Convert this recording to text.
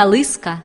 Talisca